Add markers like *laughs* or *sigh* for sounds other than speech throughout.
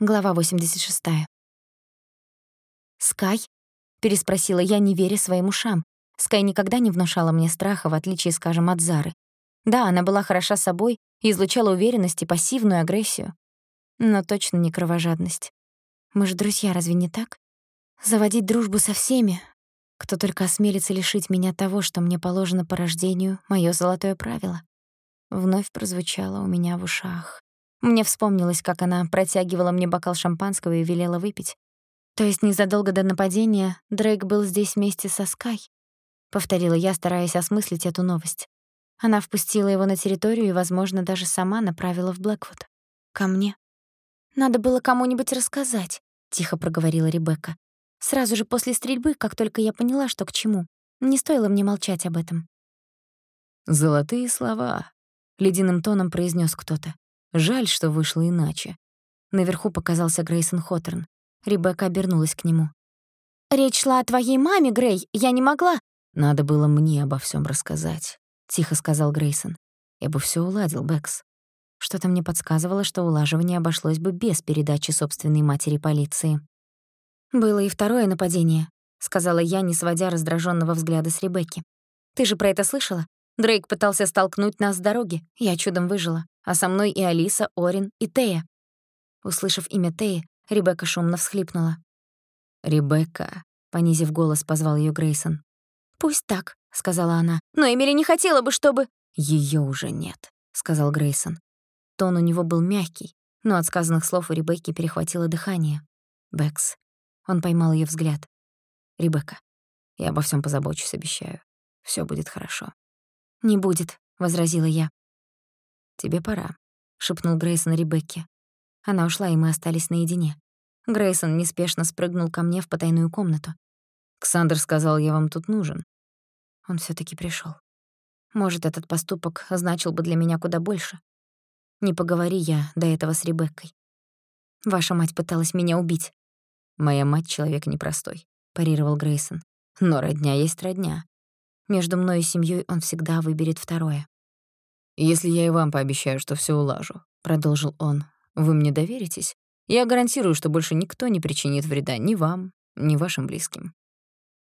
Глава 86. «Скай?» — переспросила я, не веря своим ушам. Скай никогда не внушала мне страха, в отличие, скажем, от Зары. Да, она была хороша собой и излучала уверенность и пассивную агрессию. Но точно не кровожадность. Мы же друзья, разве не так? Заводить дружбу со всеми, кто только осмелится лишить меня того, что мне положено по рождению, моё золотое правило. Вновь прозвучало у меня в ушах. Мне вспомнилось, как она протягивала мне бокал шампанского и велела выпить. То есть незадолго до нападения Дрейк был здесь вместе со Скай, повторила я, стараясь осмыслить эту новость. Она впустила его на территорию и, возможно, даже сама направила в Блэквуд. Ко мне. Надо было кому-нибудь рассказать, тихо проговорила Ребекка. Сразу же после стрельбы, как только я поняла, что к чему. Не стоило мне молчать об этом. Золотые слова, ледяным тоном произнес кто-то. Жаль, что вышло иначе. Наверху показался Грейсон Хоторн. Ребекка обернулась к нему. «Речь шла о твоей маме, Грей. Я не могла...» «Надо было мне обо всем рассказать», — тихо сказал Грейсон. «Я бы все уладил, Бэкс». Что-то мне подсказывало, что улаживание обошлось бы без передачи собственной матери полиции. «Было и второе нападение», — сказала я, не сводя раздраженного взгляда с Ребекки. «Ты же про это слышала? Дрейк пытался столкнуть нас с дороги. Я чудом выжила. А со мной и Алиса, Орин и Тея. Услышав имя Теи, Ребекка шумно всхлипнула. «Ребекка», — понизив голос, позвал её Грейсон. «Пусть так», — сказала она. «Но Эмили не хотела бы, чтобы...» «Её уже нет», — сказал Грейсон. Тон у него был мягкий, но от сказанных слов у Ребекки перехватило дыхание. «Бэкс». Он поймал её взгляд. «Ребекка, я обо всём позабочусь, обещаю. Всё будет хорошо». «Не будет», — возразила я. «Тебе пора», — шепнул Грейсон Ребекке. Она ушла, и мы остались наедине. Грейсон неспешно спрыгнул ко мне в потайную комнату. «Ксандр сказал, я вам тут нужен». Он всё таки пришёл. Может, этот поступок значил бы для меня куда больше. Не поговори я до этого с Ребеккой. Ваша мать пыталась меня убить. «Моя мать — человек непростой», — парировал Грейсон. «Но родня есть родня. Между мной и семьей он всегда выберет второе. «Если я и вам пообещаю, что все улажу», — продолжил он, — «вы мне доверитесь? Я гарантирую, что больше никто не причинит вреда ни вам, ни вашим близким».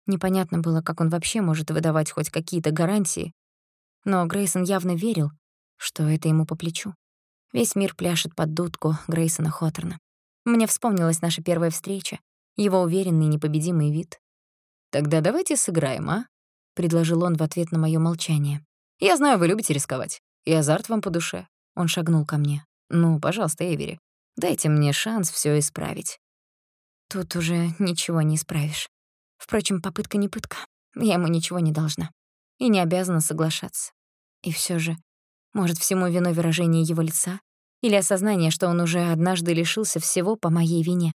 Непонятно было, как он вообще может выдавать хоть какие-то гарантии, но Грейсон явно верил, что это ему по плечу. Весь мир пляшет под дудку Грейсона Хоторна. Мне вспомнилась наша первая встреча, его уверенный непобедимый вид. «Тогда давайте сыграем, а?» — предложил он в ответ на моё молчание. «Я знаю, вы любите рисковать, и азарт вам по душе». Он шагнул ко мне. «Ну, пожалуйста, Эвери, дайте мне шанс всё исправить». Тут уже ничего не исправишь. Впрочем, попытка не пытка. Я ему ничего не должна. И не обязана соглашаться. И всё же, может, всему виной выражение его лица? Или осознание, что он уже однажды лишился всего по моей вине?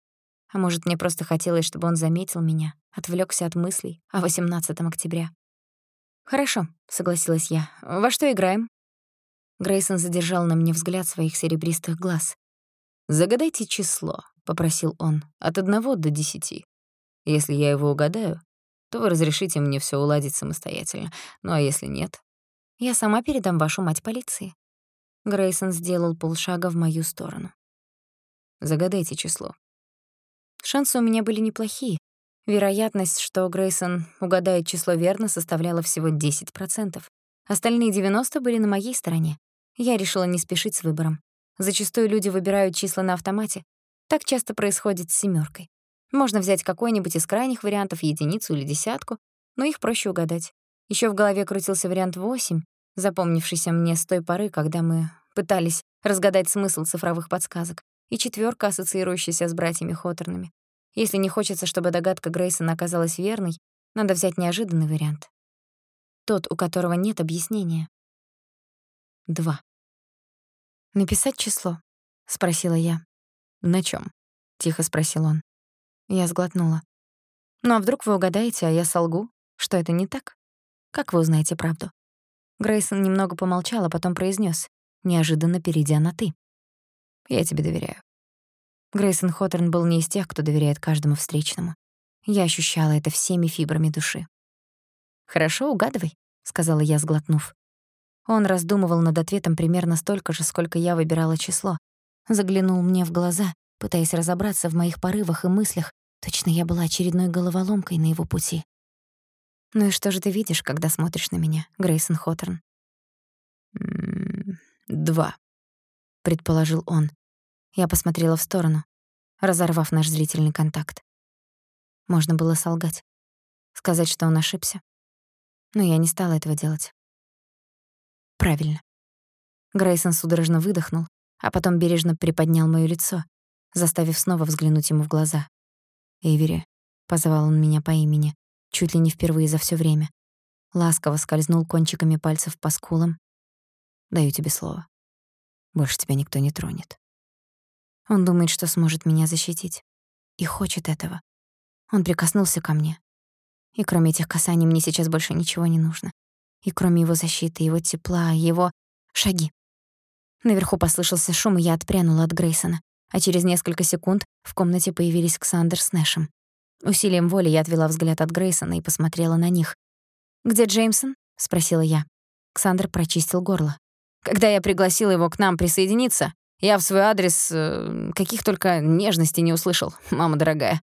А может, мне просто хотелось, чтобы он заметил меня, отвлёкся от мыслей о 18 октября. «Хорошо», — согласилась я. «Во что играем?» Грейсон задержал на мне взгляд своих серебристых глаз. «Загадайте число», — попросил он, — «от одного до десяти. Если я его угадаю, то вы разрешите мне всё уладить самостоятельно. Ну а если нет, я сама передам вашу мать полиции». Грейсон сделал полшага в мою сторону. «Загадайте число». Шансы у меня были неплохие, Вероятность, что Грейсон угадает число верно, составляла всего 10%. Остальные 90 были на моей стороне. Я решила не спешить с выбором. Зачастую люди выбирают числа на автомате. Так часто происходит с семёркой. Можно взять какой-нибудь из крайних вариантов, единицу или десятку, но их проще угадать. Ещё в голове крутился вариант 8, запомнившийся мне с той поры, когда мы пытались разгадать смысл цифровых подсказок, и четвёрка, ассоциирующаяся с братьями Хоторнами. Если не хочется, чтобы догадка Грейсона оказалась верной, надо взять неожиданный вариант. Тот, у которого нет объяснения. Два. «Написать число?» — спросила я. «На чём?» — тихо спросил он. Я сглотнула. «Ну а вдруг вы угадаете, а я солгу, что это не так? Как вы узнаете правду?» Грейсон немного помолчал, а потом произнёс, неожиданно перейдя на «ты». «Я тебе доверяю. Грейсон Хоторн был не из тех, кто доверяет каждому встречному. Я ощущала это всеми фибрами души. «Хорошо, угадывай», — сказала я, сглотнув. Он раздумывал над ответом примерно столько же, сколько я выбирала число. Заглянул мне в глаза, пытаясь разобраться в моих порывах и мыслях, точно я была очередной головоломкой на его пути. «Ну и что же ты видишь, когда смотришь на меня, Грейсон Хоттерн?» «Два», — предположил он. Я посмотрела в сторону, разорвав наш зрительный контакт. Можно было солгать, сказать, что он ошибся. Но я не стала этого делать. Правильно. Грейсон судорожно выдохнул, а потом бережно приподнял моё лицо, заставив снова взглянуть ему в глаза. «Эйвери», — позвал он меня по имени, чуть ли не впервые за всё время. Ласково скользнул кончиками пальцев по скулам. «Даю тебе слово. Больше тебя никто не тронет». Он думает, что сможет меня защитить. И хочет этого. Он прикоснулся ко мне. И кроме этих касаний мне сейчас больше ничего не нужно. И кроме его защиты, его тепла, его шаги. Наверху послышался шум, и я отпрянула от Грейсона, а через несколько секунд в комнате появились Ксандер с Нэшем. Усилием воли я отвела взгляд от Грейсона и посмотрела на них. «Где Джеймсон?» — спросила я. Ксандер прочистил горло. «Когда я пригласила его к нам присоединиться, я в свой адрес э, каких только нежностей не услышал, мама дорогая».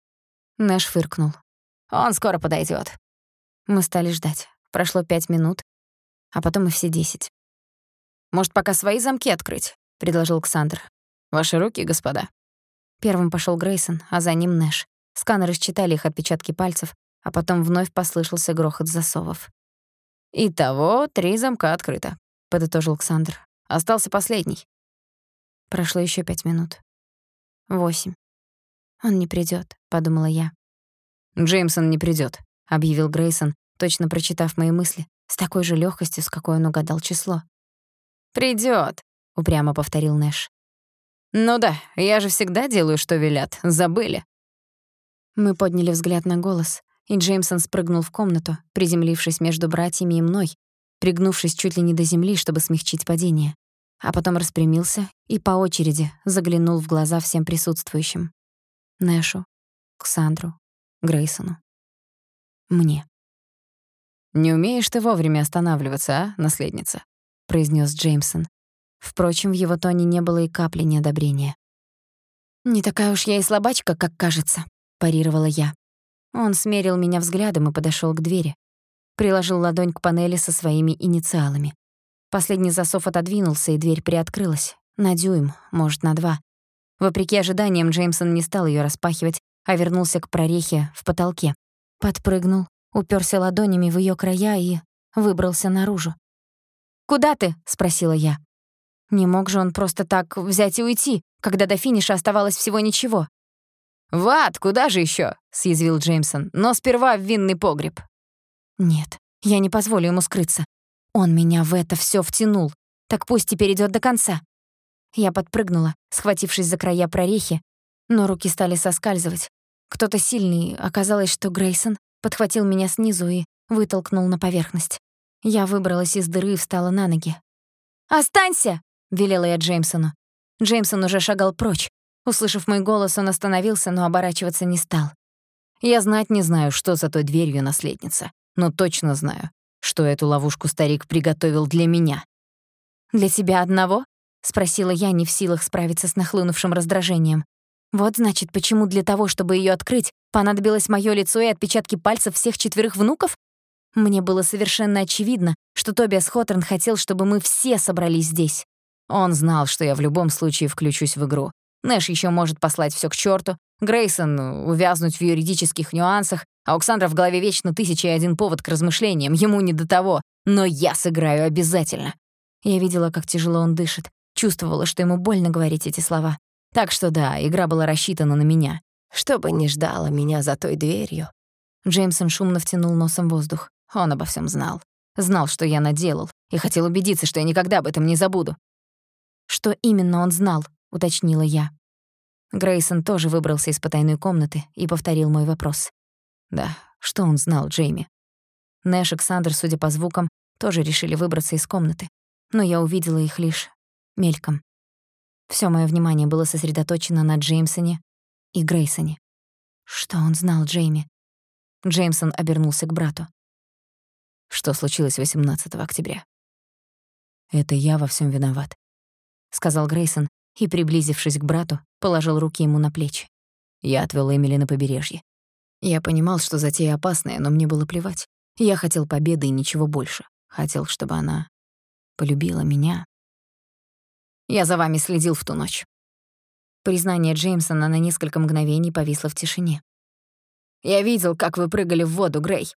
Нэш фыркнул. «Он скоро подойдёт». Мы стали ждать. Прошло пять минут, а потом и все десять. «Может, пока свои замки открыть?» — предложил Ксандр. «Ваши руки, господа». Первым пошёл Грейсон, а за ним Нэш. Сканеры считали их отпечатки пальцев, а потом вновь послышался грохот засовов. «Итого три замка открыто», — подытожил Ксандр. «Остался последний». Прошло ещё пять минут. Восемь. «Он не придёт», — подумала я. «Джеймсон не придёт», — объявил Грейсон, точно прочитав мои мысли, с такой же лёгкостью, с какой он угадал число. «Придёт», — упрямо повторил Нэш. «Ну да, я же всегда делаю, что велят. Забыли». Мы подняли взгляд на голос, и Джеймсон спрыгнул в комнату, приземлившись между братьями и мной, пригнувшись чуть ли не до земли, чтобы смягчить падение а потом распрямился и по очереди заглянул в глаза всем присутствующим. Нэшу, Ксандру, Грейсону. Мне. «Не умеешь ты вовремя останавливаться, а, наследница?» — произнёс Джеймсон. Впрочем, в его тоне не было и капли неодобрения. «Не такая уж я и слабачка, как кажется», — парировала я. Он смерил меня взглядом и подошёл к двери. Приложил ладонь к панели со своими инициалами. Последний засов отодвинулся, и дверь приоткрылась. На дюйм, может, на два. Вопреки ожиданиям, Джеймсон не стал её распахивать, а вернулся к прорехе в потолке. Подпрыгнул, уперся ладонями в её края и выбрался наружу. «Куда ты?» — спросила я. Не мог же он просто так взять и уйти, когда до финиша оставалось всего ничего. «В ад, куда же ещё?» — съязвил Джеймсон. «Но сперва в винный погреб». «Нет, я не позволю ему скрыться. Он меня в это всё втянул. Так пусть теперь идёт до конца. Я подпрыгнула, схватившись за края прорехи, но руки стали соскальзывать. Кто-то сильный, оказалось, что Грейсон, подхватил меня снизу и вытолкнул на поверхность. Я выбралась из дыры и встала на ноги. «Останься!» — велела я Джеймсону. Джеймсон уже шагал прочь. Услышав мой голос, он остановился, но оборачиваться не стал. «Я знать не знаю, что за той дверью, наследница, но точно знаю, что эту ловушку старик приготовил для меня. «Для тебя одного?» — спросила я, не в силах справиться с нахлынувшим раздражением. «Вот, значит, почему для того, чтобы её открыть, понадобилось моё лицо и отпечатки пальцев всех четверых внуков? Мне было совершенно очевидно, что Тобиас Хоттерн хотел, чтобы мы все собрались здесь. Он знал, что я в любом случае включусь в игру. Нэш ещё может послать всё к чёрту, Грейсон — увязнуть в юридических нюансах, а Оксандра в голове вечно тысяча и один повод к размышлениям, ему не до того. Но я сыграю обязательно. Я видела, как тяжело он дышит, чувствовала, что ему больно говорить эти слова. Так что да, игра была рассчитана на меня. Чтобы не ждала меня за той дверью. Джеймсон шумно втянул носом воздух. Он обо всем знал. Знал, что я наделал, и хотел убедиться, что я никогда об этом не забуду. «Что именно он знал?» — уточнила я. Грейсон тоже выбрался из потайной комнаты и повторил мой вопрос. Да, что он знал, Джейми? Нэш и Ксандр, судя по звукам, тоже решили выбраться из комнаты, но я увидела их лишь мельком. Всё моё внимание было сосредоточено на Джеймсоне и Грейсоне. Что он знал, Джейми? Джеймсон обернулся к брату. Что случилось 18 октября? Это я во всём виноват, сказал Грейсон, и, приблизившись к брату, положил руки ему на плечи. Я отвёл Эмили на побережье. Я понимал, что затея опасная, но мне было плевать. Я хотел победы и ничего больше. Хотел, чтобы она полюбила меня. Я за вами следил в ту ночь. Признание Джеймсона на несколько мгновений повисло в тишине. Я видел, как вы прыгали в воду, Грей.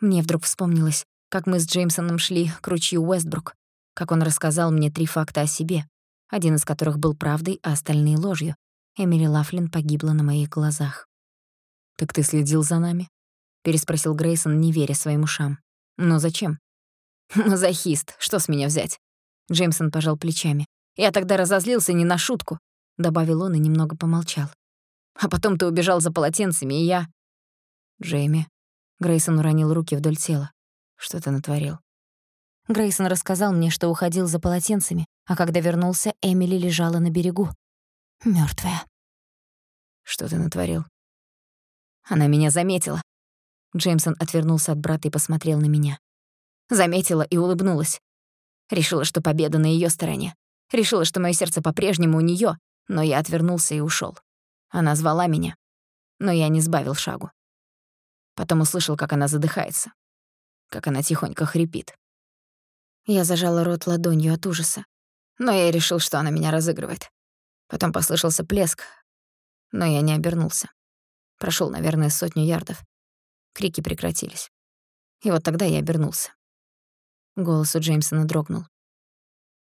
Мне вдруг вспомнилось, как мы с Джеймсоном шли к ручью Уэстбрук, как он рассказал мне три факта о себе, один из которых был правдой, а остальные — ложью. Эмили Лафлин погибла на моих глазах. «Так ты следил за нами?» — переспросил Грейсон, не веря своим ушам. «Но зачем?» «Мазохист, что с меня взять?» Джеймсон пожал плечами. «Я тогда разозлился не на шутку», — добавил он и немного помолчал. «А потом ты убежал за полотенцами, и я...» «Джейми...» Грейсон уронил руки вдоль тела. «Что ты натворил?» Грейсон рассказал мне, что уходил за полотенцами, а когда вернулся, Эмили лежала на берегу. мёртвая. «Что ты натворил?» Она меня заметила. Джеймсон отвернулся от брата и посмотрел на меня. Заметила и улыбнулась. Решила, что победа на её стороне. Решила, что моё сердце по-прежнему у неё, но я отвернулся и ушёл. Она звала меня, но я не сбавил шагу. Потом услышал, как она задыхается, как она тихонько хрипит. Я зажала рот ладонью от ужаса, но я решил, что она меня разыгрывает. Потом послышался плеск, но я не обернулся. Прошёл, наверное, сотню ярдов. Крики прекратились. И вот тогда я обернулся. Голос у Джеймсона дрогнул.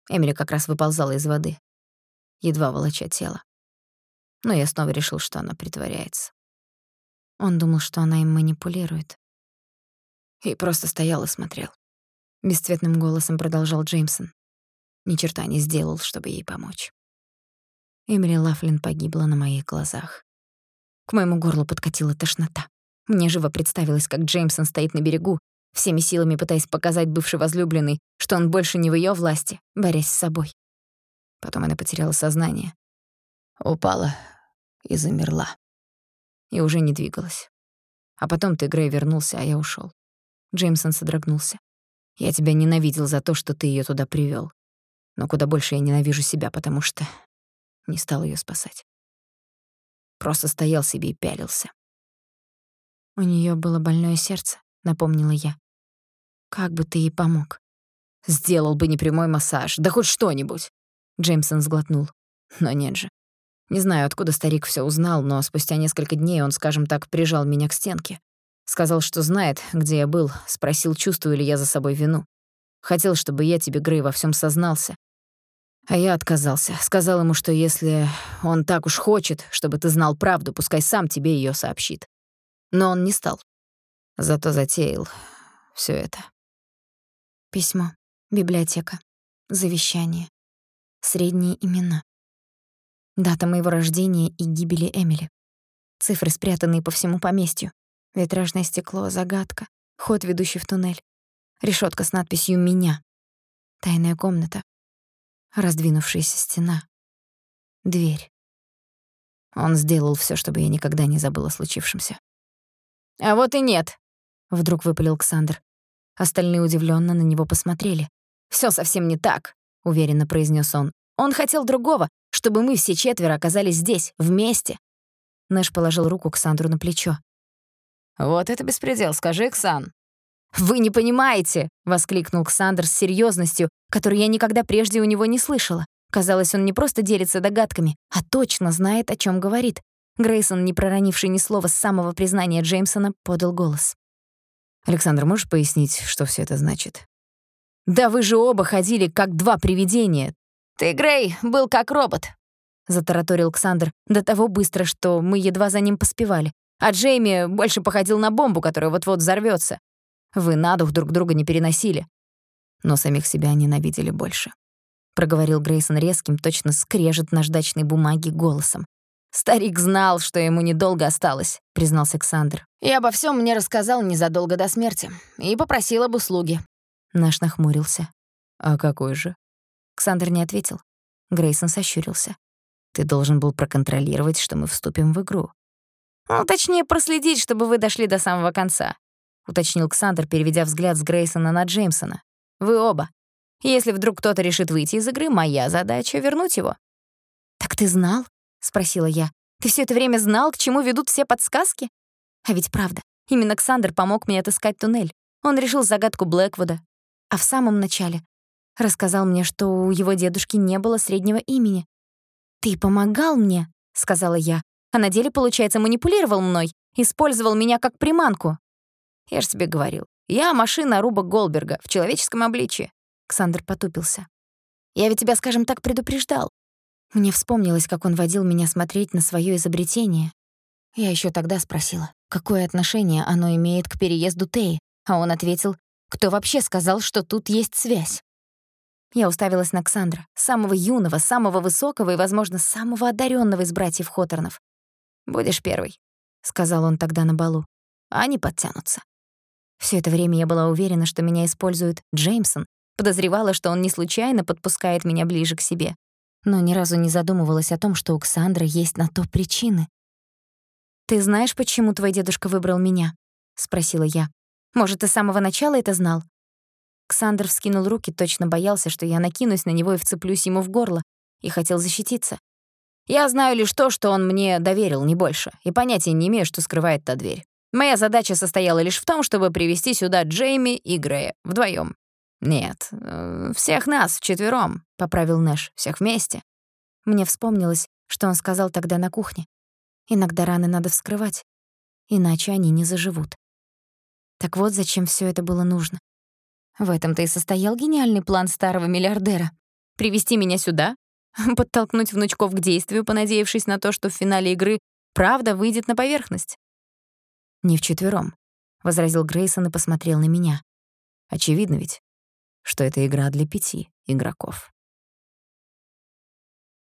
Эмили как раз выползала из воды, едва волоча тело. Но я снова решил, что она притворяется. Он думал, что она им манипулирует. И просто стоял и смотрел. Бесцветным голосом продолжал Джеймсон. Ни черта не сделал, чтобы ей помочь. Эмили Лафлин погибла на моих глазах. К моему горлу подкатила тошнота. Мне живо представилось, как Джеймсон стоит на берегу, всеми силами пытаясь показать бывшей возлюбленной, что он больше не в её власти, борясь с собой. Потом она потеряла сознание. Упала и замерла. И уже не двигалась. А потом ты, Грей, вернулся, а я ушёл. Джеймсон содрогнулся. Я тебя ненавидел за то, что ты её туда привёл. Но куда больше я ненавижу себя, потому что не стал её спасать. Просто стоял себе и пялился. У неё было больное сердце, напомнила я. Как бы ты ей помог? Сделал бы непрямой массаж, да хоть что-нибудь. Джеймсон сглотнул. Но нет же. Не знаю, откуда старик всё узнал, но спустя несколько дней он, скажем так, прижал меня к стенке. Сказал, что знает, где я был, спросил, чувствую ли я за собой вину. Хотел, чтобы я тебе, Грей, во всём сознался. А я отказался. Сказал ему, что если он так уж хочет, чтобы ты знал правду, пускай сам тебе её сообщит. Но он не стал. Зато затеял всё это. Письмо, библиотека, завещание, средние имена. Дата моего рождения и гибели Эмили. Цифры, спрятанные по всему поместью. Витражное стекло, загадка, ход, ведущий в туннель. Решётка с надписью «Меня». Тайная комната, раздвинувшаяся стена, дверь. Он сделал всё, чтобы я никогда не забыла о случившемся. «А вот и нет», — вдруг выпалил Александр. Остальные удивлённо на него посмотрели. «Всё совсем не так», — уверенно произнёс он. «Он хотел другого, чтобы мы все четверо оказались здесь, вместе». Нэш положил руку Ксандру на плечо. «Вот это беспредел, скажи, Ксан». «Вы не понимаете!» — воскликнул Ксандр с серьёзностью, которую я никогда прежде у него не слышала. Казалось, он не просто делится догадками, а точно знает, о чём говорит. Грейсон, не проронивший ни слова с самого признания Джеймсона, подал голос. «Александр, можешь пояснить, что всё это значит?» «Да вы же оба ходили, как два привидения. Ты, Грей, был как робот», — затараторил Александр до того быстро, что мы едва за ним поспевали. А Джейми больше походил на бомбу, которая вот-вот взорвётся. Вы на дух друг друга не переносили, но самих себя ненавидели больше. Проговорил Грейсон резким, точно скрежет наждачной бумаги голосом. «Старик знал, что ему недолго осталось», — признался Александр. «И обо всем мне рассказал незадолго до смерти. И попросил об услуге». Наш нахмурился. «А какой же?» Александр не ответил. Грейсон сощурился. «Ты должен был проконтролировать, что мы вступим в игру. Ну, точнее, проследить, чтобы вы дошли до самого конца», — уточнил Александр, переведя взгляд с Грейсона на Джеймсона. «Вы оба. Если вдруг кто-то решит выйти из игры, моя задача — вернуть его». «Так ты знал?» — спросила я. «Ты все это время знал, к чему ведут все подсказки?» А ведь правда, именно Ксандр помог мне отыскать туннель. Он решил загадку Блэквуда. А в самом начале рассказал мне, что у его дедушки не было среднего имени. «Ты помогал мне», — сказала я, «а на деле, получается, манипулировал мной, использовал меня как приманку». «Я ж тебе говорил, я машина Руба Голберга в человеческом обличье». Ксандр потупился. «Я ведь тебя, скажем так, предупреждал. Мне вспомнилось, как он водил меня смотреть на своё изобретение. Я ещё тогда спросила, какое отношение оно имеет к переезду Теи, а он ответил, кто вообще сказал, что тут есть связь. Я уставилась на Ксандра, самого юного, самого высокого и, возможно, самого одаренного из братьев Хоторнов. «Будешь первый», — сказал он тогда на балу. «Они подтянутся». Все это время я была уверена, что меня использует Джеймсон, подозревала, что он не случайно подпускает меня ближе к себе, но ни разу не задумывалась о том, что у Ксандра есть на то причины. «Ты знаешь, почему твой дедушка выбрал меня?» — спросила я. «Может, ты с самого начала это знал?» Ксандр вскинул руки, точно боялся, что я накинусь на него и вцеплюсь ему в горло, и хотел защититься. «Я знаю лишь то, что он мне доверил, не больше, и понятия не имею, что скрывает та дверь. Моя задача состояла лишь в том, чтобы привести сюда Джейми и Грея вдвоем. «Нет, э, всех нас вчетвером», — поправил Нэш, — «всех вместе». Мне вспомнилось, что он сказал тогда на кухне. Иногда раны надо вскрывать, иначе они не заживут. Так вот, зачем всё это было нужно. В этом-то и состоял гениальный план старого миллиардера. Привести меня сюда, *laughs* подтолкнуть внучков к действию, понадеявшись на то, что в финале игры правда выйдет на поверхность. «Не вчетвером», — возразил Грейсон и посмотрел на меня. «Очевидно ведь, что это игра для пяти игроков».